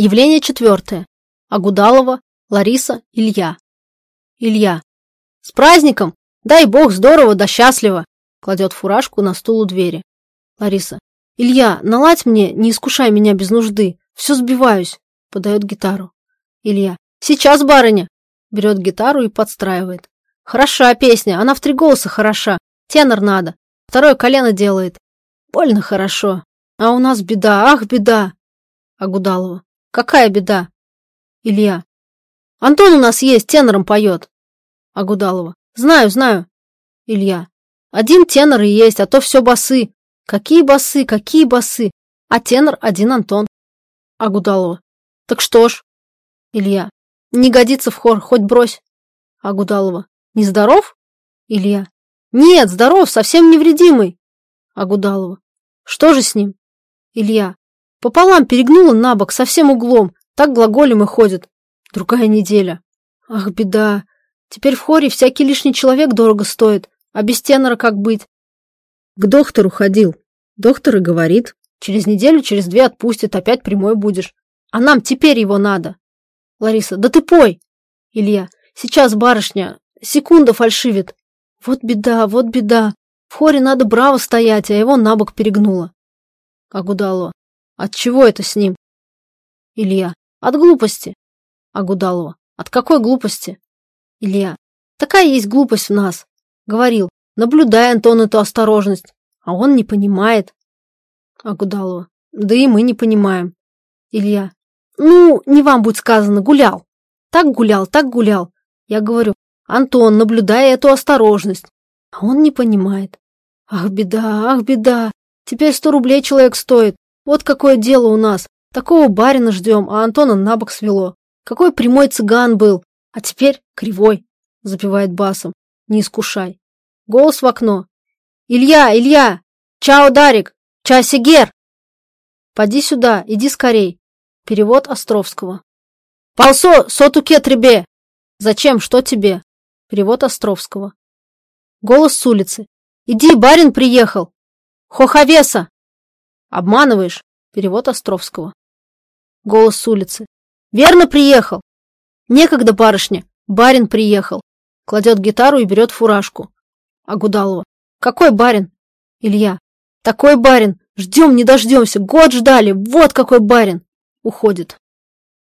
Явление четвертое. Агудалова, Лариса, Илья. Илья. С праздником! Дай бог, здорово да счастливо! Кладет фуражку на стул у двери. Лариса. Илья, наладь мне, не искушай меня без нужды. Все сбиваюсь. Подает гитару. Илья. Сейчас, барыня. Берет гитару и подстраивает. Хороша песня, она в три голоса хороша. Тенор надо. Второе колено делает. Больно хорошо. А у нас беда, ах, беда. Агудалова. Какая беда? Илья. Антон у нас есть, тенором поет. Агудалова. Знаю, знаю. Илья. Один тенор и есть, а то все басы. Какие басы, какие басы? А тенор один Антон. Агудалова. Так что ж? Илья. Не годится в хор, хоть брось. Агудалова. Нездоров? Илья. Нет, здоров, совсем невредимый. Агудалова. Что же с ним? Илья. Пополам перегнула на бок, совсем углом. Так глаголем и ходит. Другая неделя. Ах, беда. Теперь в хоре всякий лишний человек дорого стоит. А без тенора как быть? К доктору ходил. Доктор и говорит. Через неделю, через две отпустит, опять прямой будешь. А нам теперь его надо. Лариса, да ты пой. Илья, сейчас барышня, секунда фальшивит. Вот беда, вот беда. В хоре надо браво стоять, а его на бок перегнуло. Агудалова, от чего это с ним? Илья, от глупости. Агудалова, от какой глупости? Илья, такая есть глупость в нас. Говорил, наблюдай, Антон, эту осторожность. А он не понимает. Агудалова, да и мы не понимаем. Илья, ну, не вам будет сказано, гулял. Так гулял, так гулял. Я говорю, Антон, наблюдай эту осторожность. А он не понимает. Ах, беда, ах, беда. Теперь сто рублей человек стоит. Вот какое дело у нас. Такого барина ждем, а Антона на бок свело. Какой прямой цыган был, а теперь кривой, запевает басом. Не искушай. Голос в окно. Илья, Илья! Чао, Дарик! Часигер! Поди сюда, иди скорей. Перевод Островского. Полсо, сотуке требе! Зачем, что тебе? Перевод Островского. Голос с улицы. Иди, барин приехал. Хоховеса! Обманываешь? Перевод Островского. Голос с улицы. Верно приехал. Некогда, барышня. Барин приехал. Кладет гитару и берет фуражку. Агудалова. Какой барин? Илья. Такой барин. Ждем, не дождемся. Год ждали. Вот какой барин. Уходит.